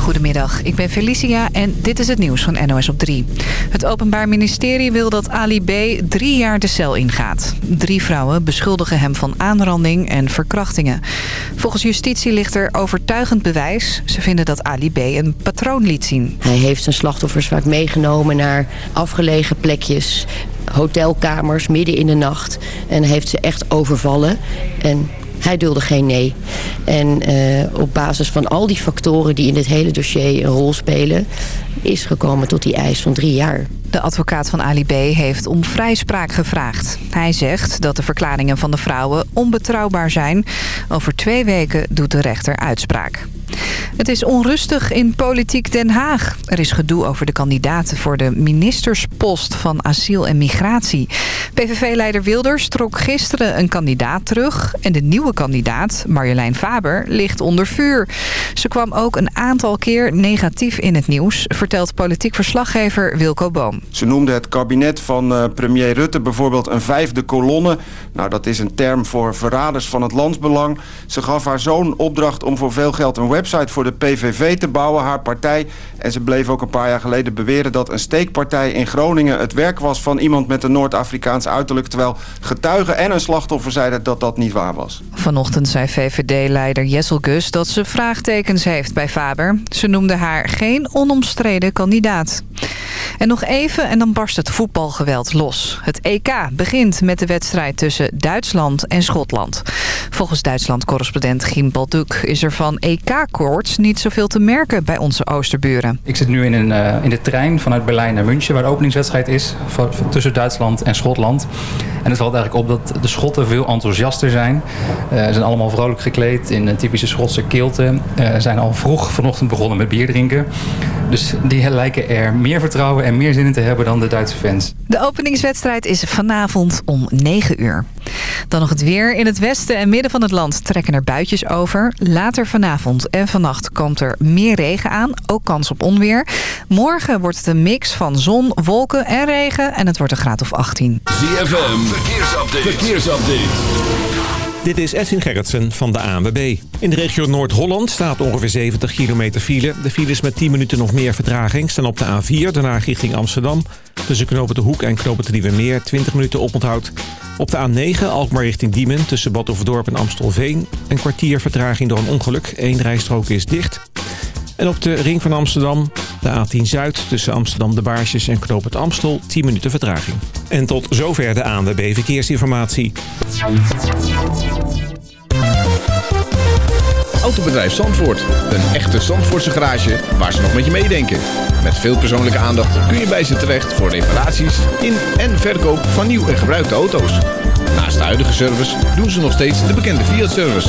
Goedemiddag, ik ben Felicia en dit is het nieuws van NOS op 3. Het Openbaar Ministerie wil dat Ali B. drie jaar de cel ingaat. Drie vrouwen beschuldigen hem van aanranding en verkrachtingen. Volgens justitie ligt er overtuigend bewijs. Ze vinden dat Ali B. een patroon liet zien. Hij heeft zijn slachtoffers vaak meegenomen naar afgelegen plekjes hotelkamers midden in de nacht. En heeft ze echt overvallen. En hij dulde geen nee. En uh, op basis van al die factoren die in dit hele dossier een rol spelen... is gekomen tot die eis van drie jaar. De advocaat van Ali B. heeft om vrijspraak gevraagd. Hij zegt dat de verklaringen van de vrouwen onbetrouwbaar zijn. Over twee weken doet de rechter uitspraak. Het is onrustig in politiek Den Haag. Er is gedoe over de kandidaten voor de ministerspost van asiel en migratie. PVV-leider Wilders trok gisteren een kandidaat terug. En de nieuwe kandidaat, Marjolein Faber, ligt onder vuur. Ze kwam ook een aantal keer negatief in het nieuws... vertelt politiek verslaggever Wilco Boom. Ze noemde het kabinet van uh, premier Rutte bijvoorbeeld een vijfde kolonne. Nou, dat is een term voor verraders van het landsbelang. Ze gaf haar zoon opdracht om voor veel geld een website voor de PVV te bouwen, haar partij. En ze bleef ook een paar jaar geleden beweren dat een steekpartij in Groningen het werk was van iemand met een Noord-Afrikaans uiterlijk. Terwijl getuigen en een slachtoffer zeiden dat dat niet waar was. Vanochtend zei VVD-leider Jessel Gus dat ze vraagtekens heeft bij Faber. Ze noemde haar geen onomstreden kandidaat. En nog even en dan barst het voetbalgeweld los. Het EK begint met de wedstrijd tussen Duitsland en Schotland. Volgens Duitsland-correspondent Gim Balduk is er van EK-koorts niet zoveel te merken bij onze oosterburen. Ik zit nu in, een, uh, in de trein vanuit Berlijn naar München... waar de openingswedstrijd is tussen Duitsland en Schotland. En het valt eigenlijk op dat de Schotten veel enthousiaster zijn. Uh, ze zijn allemaal vrolijk gekleed in een typische Schotse kilte. Uh, zijn al vroeg vanochtend begonnen met bier drinken. Dus die lijken er meer vertrouwen en meer zin in te hebben dan de Duitse fans. De openingswedstrijd is vanavond om 9 uur. Dan nog het weer. In het westen en midden van het land trekken er buitjes over. Later vanavond en vannacht komt er meer regen aan. Ook kans op onweer. Morgen wordt het een mix van zon, wolken en regen. En het wordt een graad of 18. ZFM. Verkeersupdate. Verkeersupdate. Dit is Edwin Gerritsen van de ANWB. In de regio Noord-Holland staat ongeveer 70 kilometer file. De files met 10 minuten nog meer vertraging staan op de A4, daarna richting Amsterdam. Tussen Knopen de Hoek en Knopen de Nieuwe Meer 20 minuten oponthoud. Op de A9 Alkmaar richting Diemen tussen Bad Overdorp en Amstelveen. Een kwartier vertraging door een ongeluk. Eén rijstrook is dicht. En op de ring van Amsterdam, de A10 Zuid tussen Amsterdam de Baarsjes en Knoop het Amstel, 10 minuten vertraging. En tot zover de ANWB Verkeersinformatie. Autobedrijf Zandvoort. Een echte Zandvoortse garage waar ze nog met je meedenken. Met veel persoonlijke aandacht kun je bij ze terecht voor reparaties in en verkoop van nieuw en gebruikte auto's. Naast de huidige service doen ze nog steeds de bekende Fiat-service.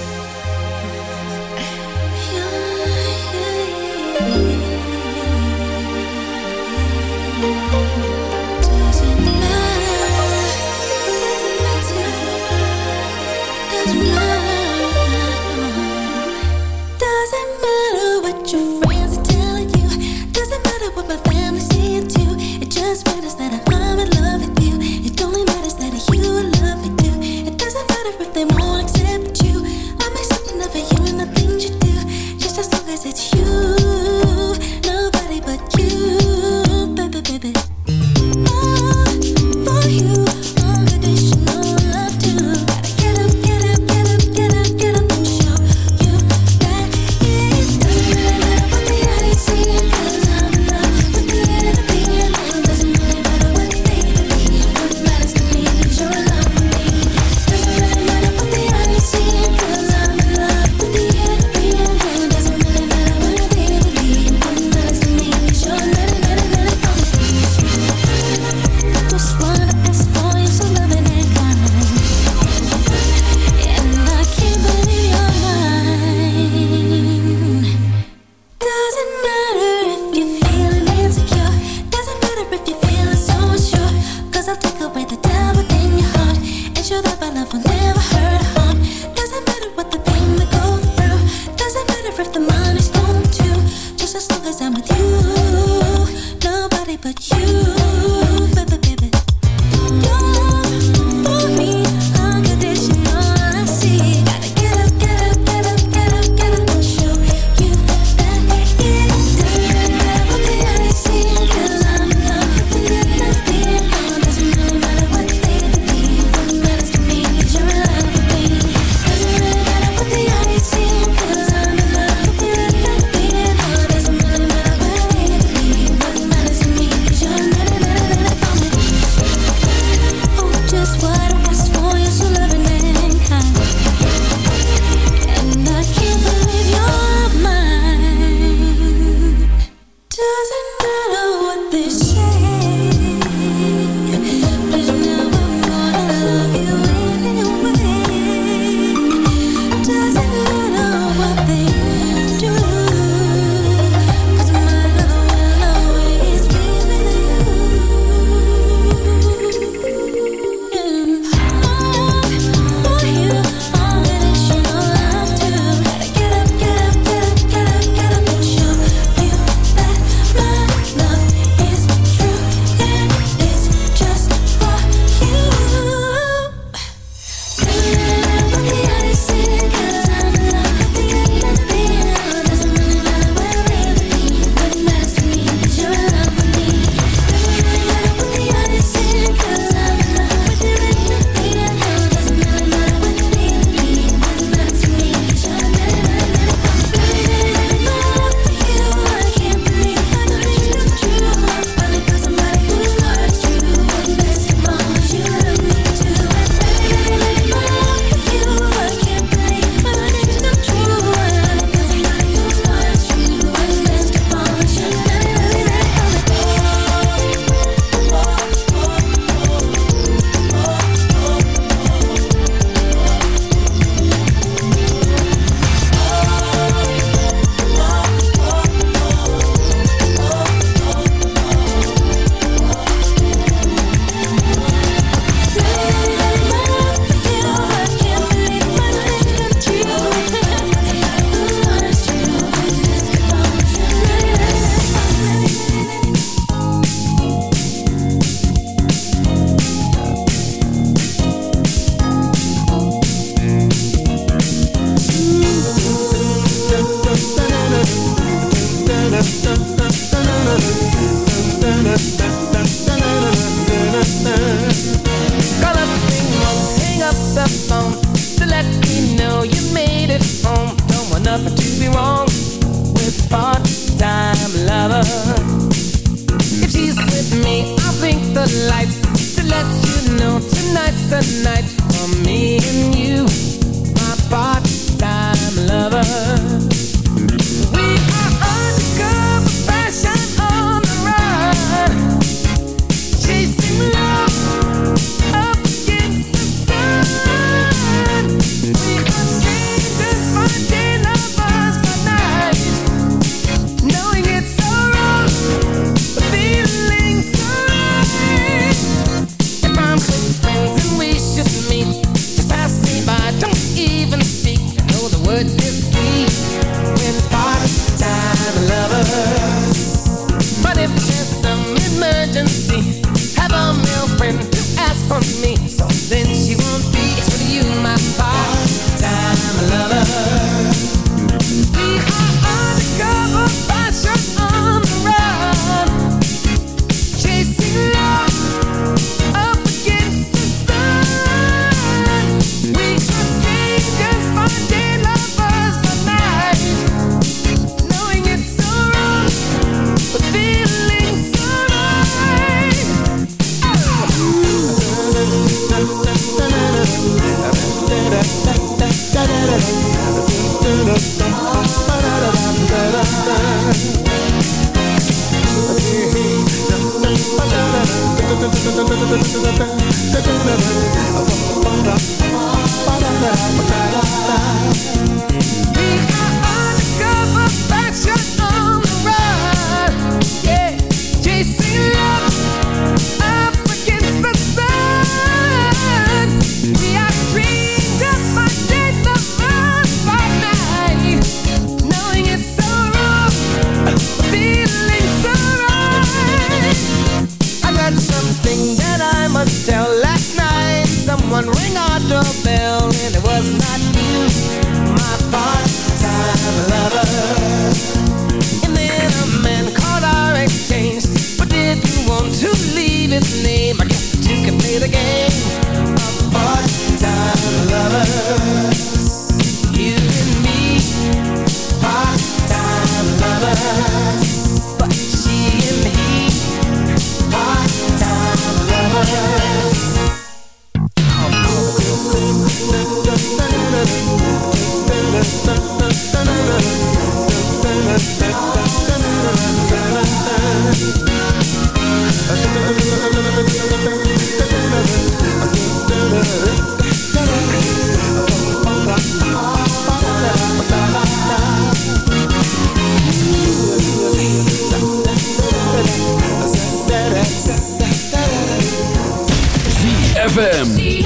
ZFM.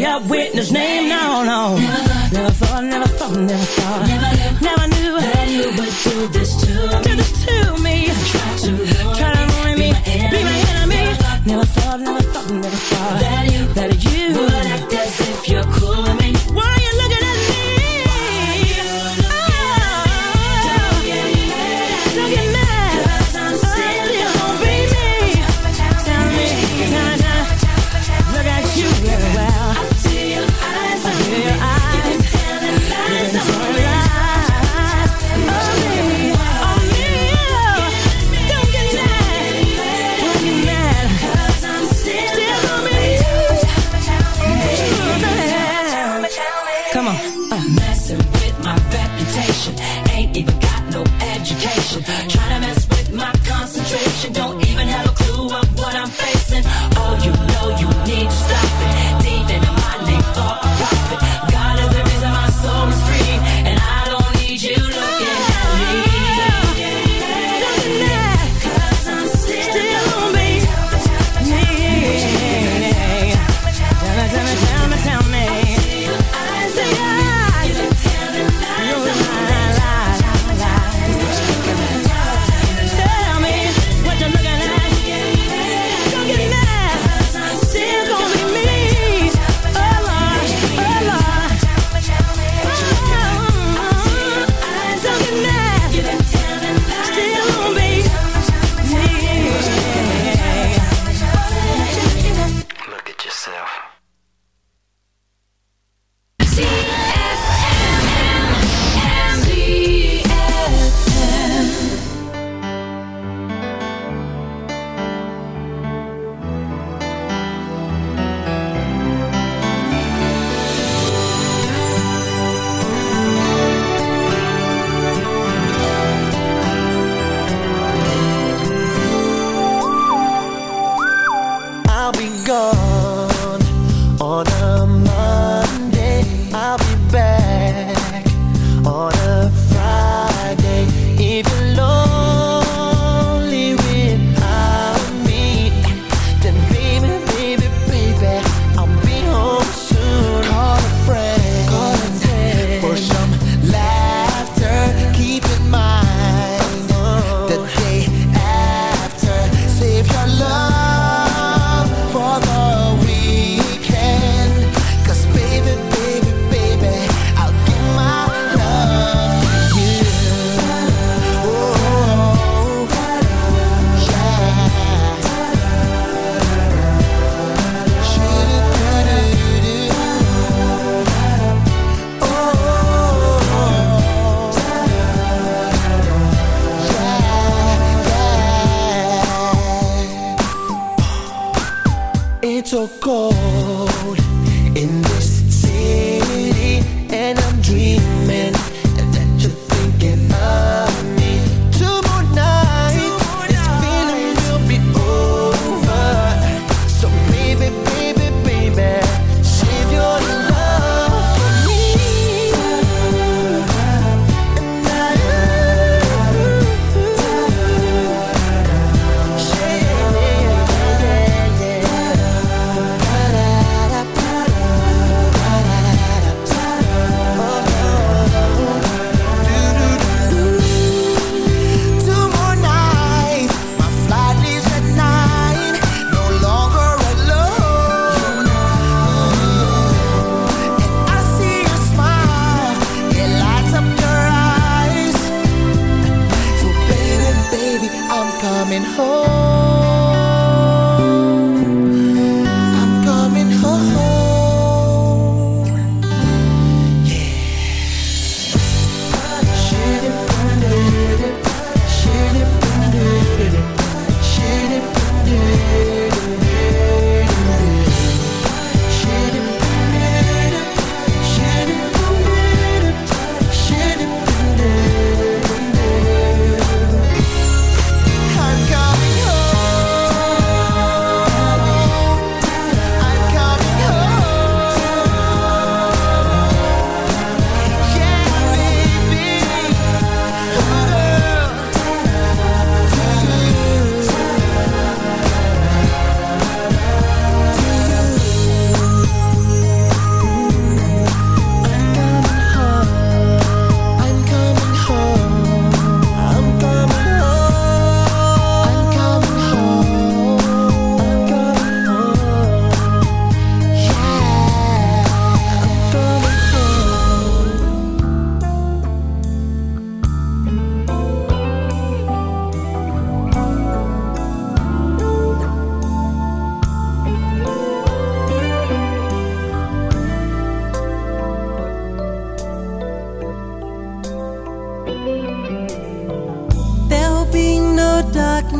nobody I've witnessed name, no, no. Never, never thought, never thought, never thought, never knew, never knew, never knew that you would do this too.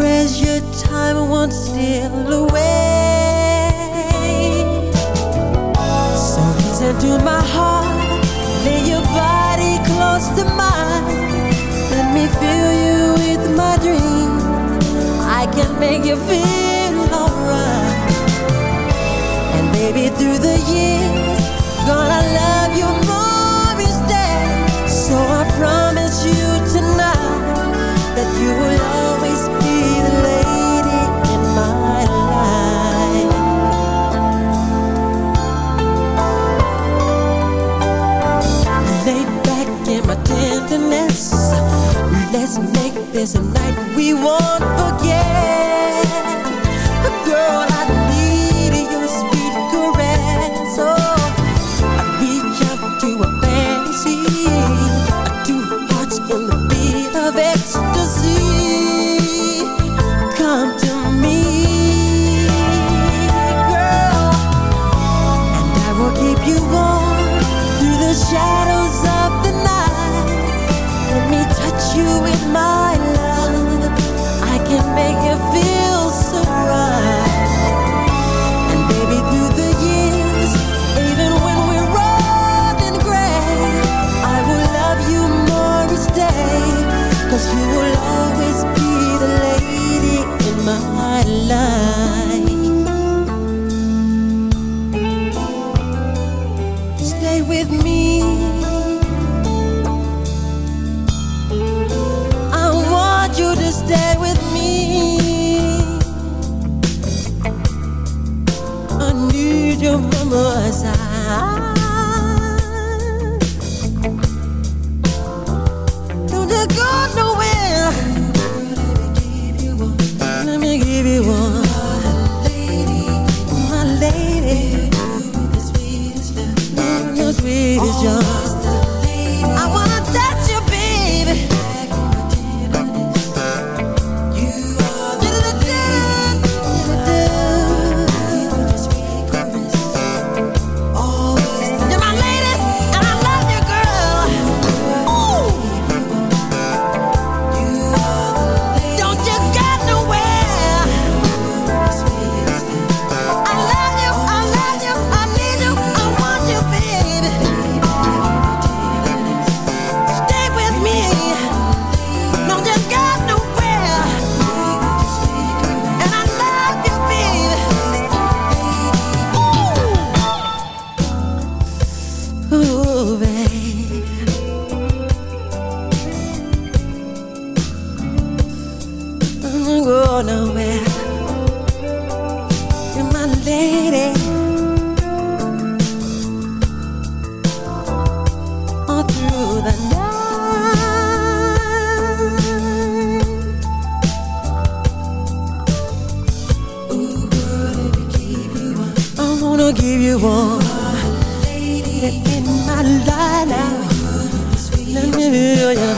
as your time won't steal away. So listen to my heart, lay your body close to mine. Let me fill you with my dreams. I can make you feel alright. And maybe through the years, gonna love. There's a night we won't forget.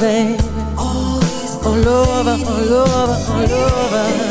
baby. All over, all over, all over.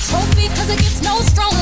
trophy cause it gets no stronger.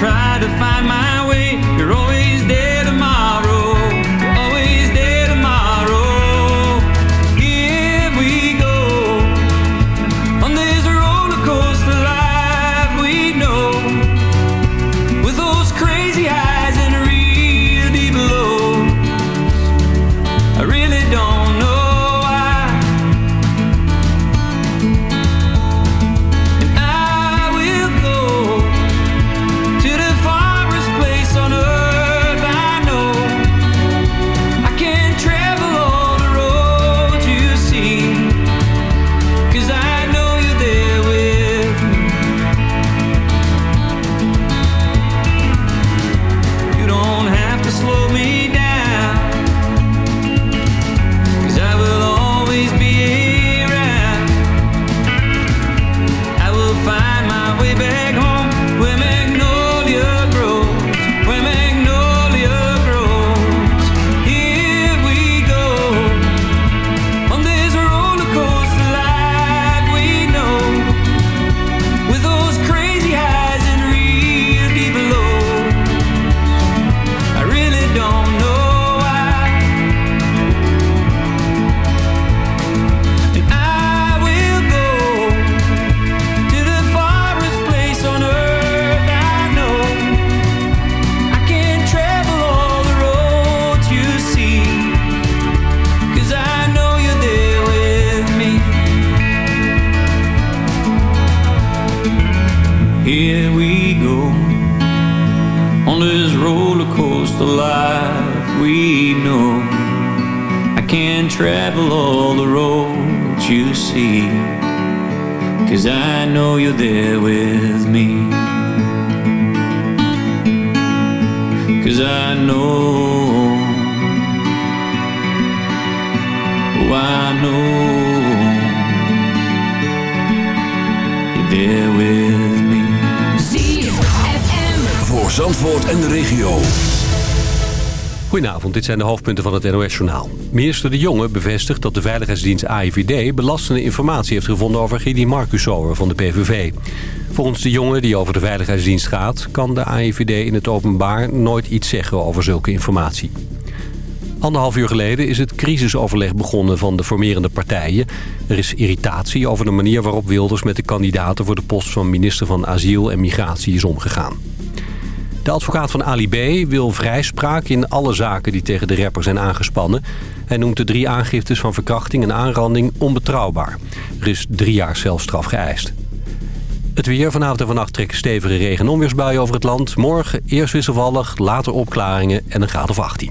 Try to find my Dit zijn de hoofdpunten van het NOS-journaal. Minister De Jonge bevestigt dat de veiligheidsdienst AIVD... belastende informatie heeft gevonden over Gidi Marcussower van de PVV. Volgens De Jonge, die over de veiligheidsdienst gaat... kan de AIVD in het openbaar nooit iets zeggen over zulke informatie. Anderhalf uur geleden is het crisisoverleg begonnen van de formerende partijen. Er is irritatie over de manier waarop Wilders met de kandidaten... voor de post van minister van Asiel en Migratie is omgegaan. De advocaat van Ali B. wil vrijspraak in alle zaken die tegen de rapper zijn aangespannen. Hij noemt de drie aangiftes van verkrachting en aanranding onbetrouwbaar. Er is drie jaar celstraf geëist. Het weer vanavond en vannacht trekken stevige regen- en onweersbuien over het land. Morgen eerst wisselvallig, later opklaringen en een graad of 18.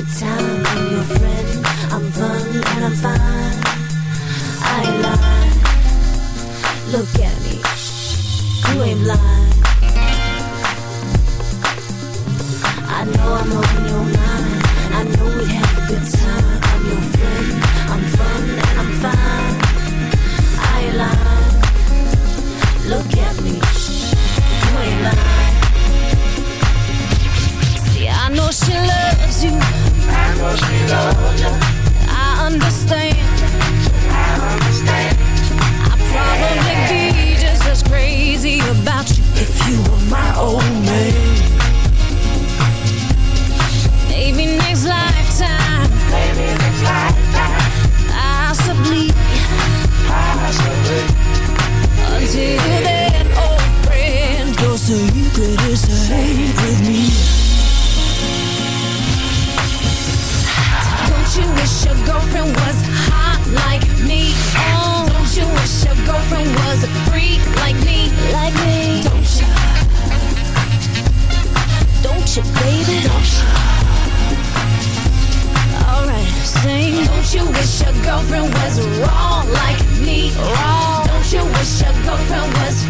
Good time. I'm your friend. I'm fun and I'm fine. I ain't lying. Look at me. You ain't blind. I know I'm on your mind. I know we'd have a good time. I'm your friend. I'm fun and I'm fine. I ain't lying. Look at me. You ain't lying. See, I know she loves you. I understand. I probably be just as crazy about you if you were my old man. You, baby? Don't you? Alright, sing. Don't you wish your girlfriend was wrong like me? Wrong. Don't you wish your girlfriend was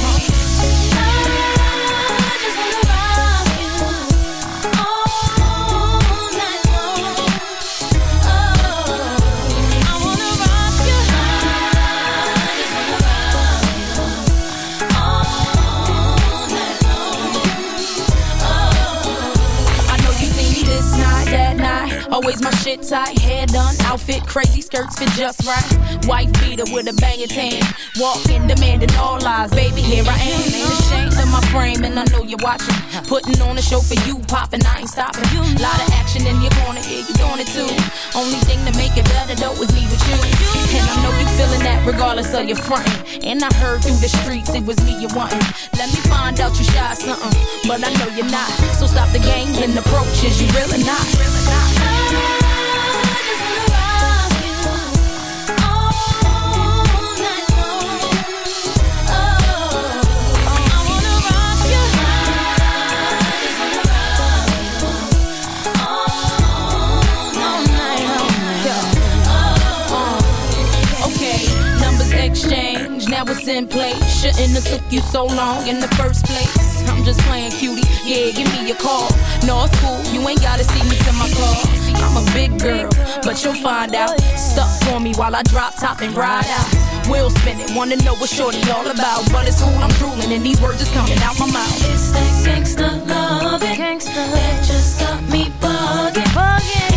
Always my shit tight, hair done, outfit crazy, skirts fit just right. White beater with a banging tan. Walking, demanding all lies. Baby, here I am. Ain't ashamed of my frame, and I know you're watching. Putting on a show for you, popping, I ain't stopping. Lot of action in your corner, yeah, you doing it too. Only thing to make it better though is me with you. And I know you feeling that regardless of your frontin'. And I heard through the streets it was me you wantin'. Let me find out you shy something, but I know you're not. So stop the games and approaches, you really not. Really not. Exchange, now it's in place. Shouldn't have took you so long in the first place. I'm just playing cutie, yeah, give me a call. No, it's cool, you ain't gotta see me to my car. I'm a big girl, but you'll find out. Stuck for me while I drop top and ride out. Wheel spinning, wanna know what shorty all about. But it's cool, I'm drooling, and these words is coming out my mouth. It's that gangsta love, gangsta that just got me bugging. bugging.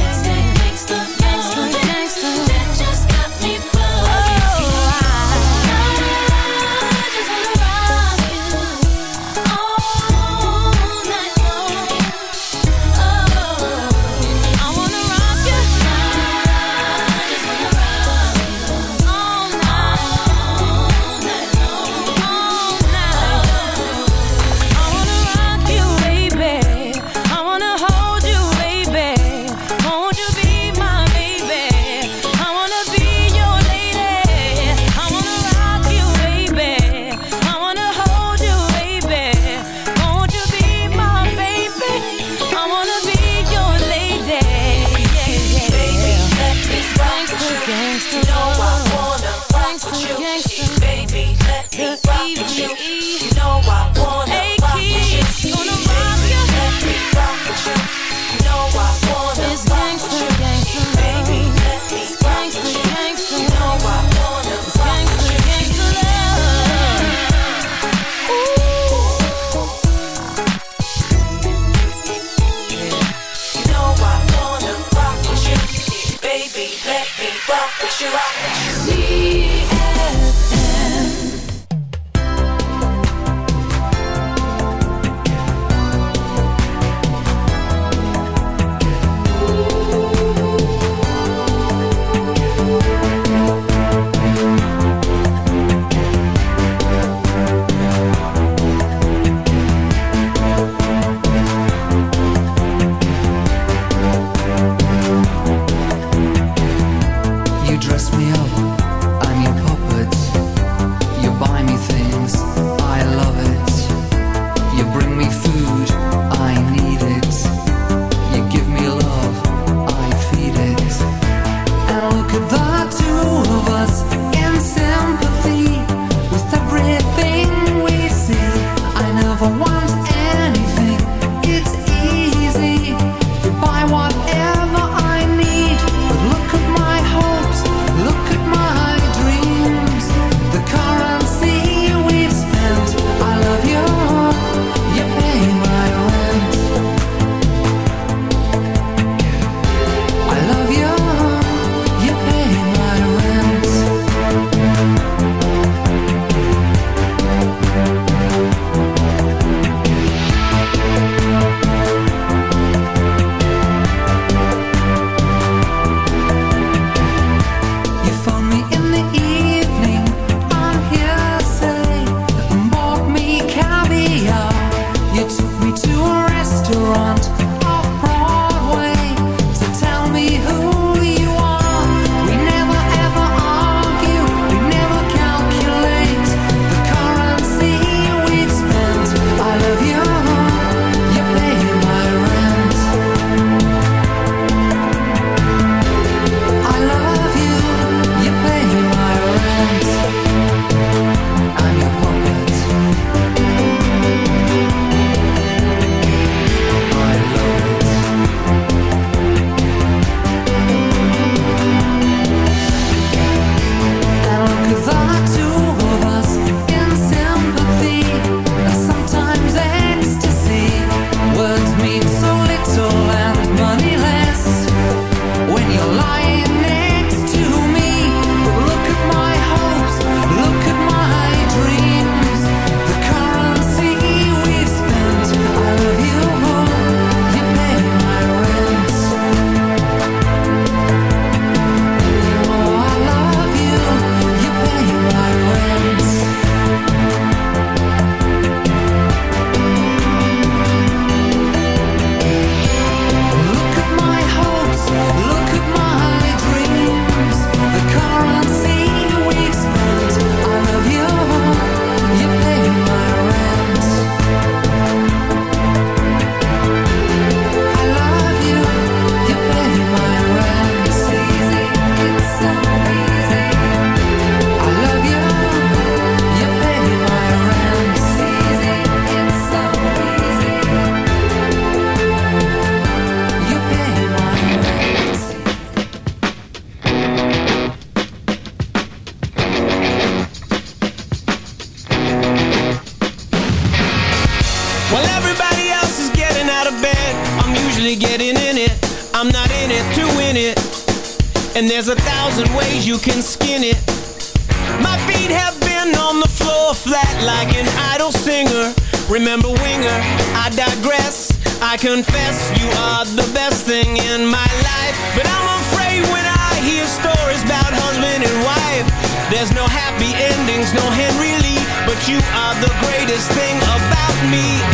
about me.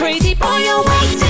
crazy boy, you're wasted.